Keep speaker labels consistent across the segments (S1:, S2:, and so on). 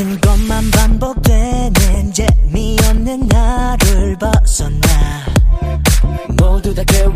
S1: 같은 것만 반복되는 재미없는 나를 벗어나. 모두 다 깨워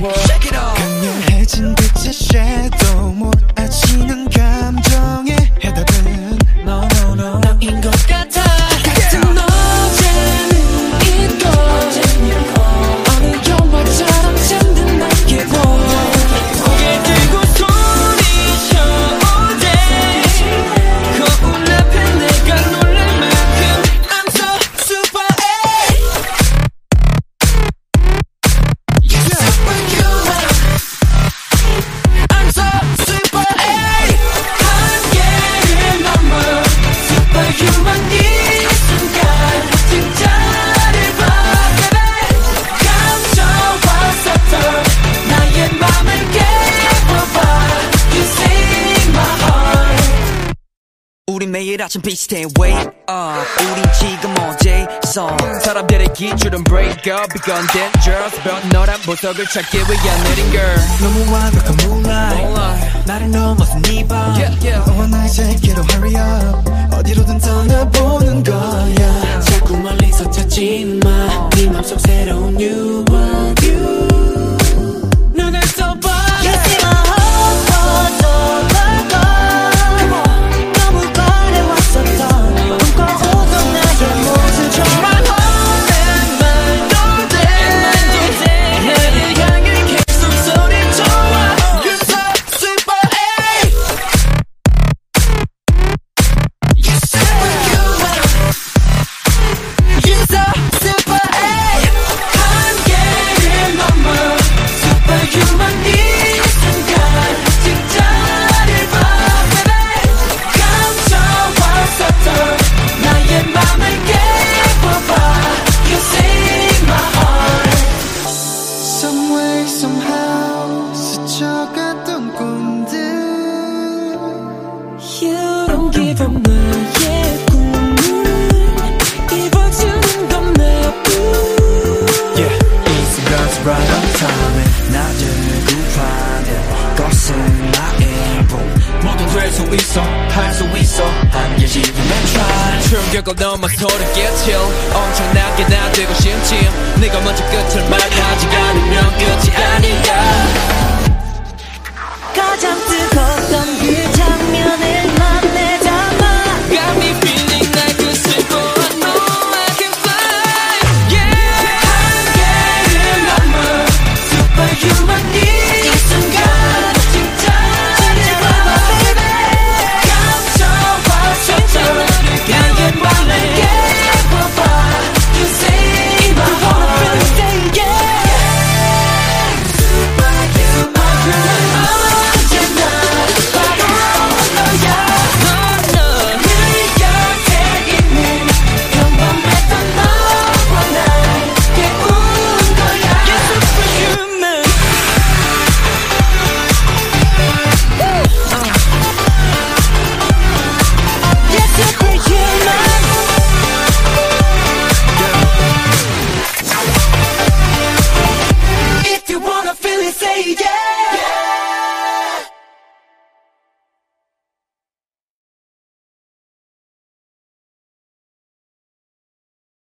S2: 매일 아침 비슷해 wake up 우린 지금 어제서 사람들의 기준은 break up 이건 dangerous but 너란 보석을 찾기 위한 내린 girl
S3: 너무 완벽한 moonlight 나를 넘어선 네밤
S2: Yeah, yeah.
S3: 너와 나의 세계로 hurry up 어디로든 떠나보는 거야
S2: 것은 나의 봄 모두 될 수 있어. 할 수 있어. 함께 지금은 try. 충격을 넘어 소리 끼칠 엄청나게 나 되고 싶지 네가 먼저 끝을 말하지 않으면 끝이 아니야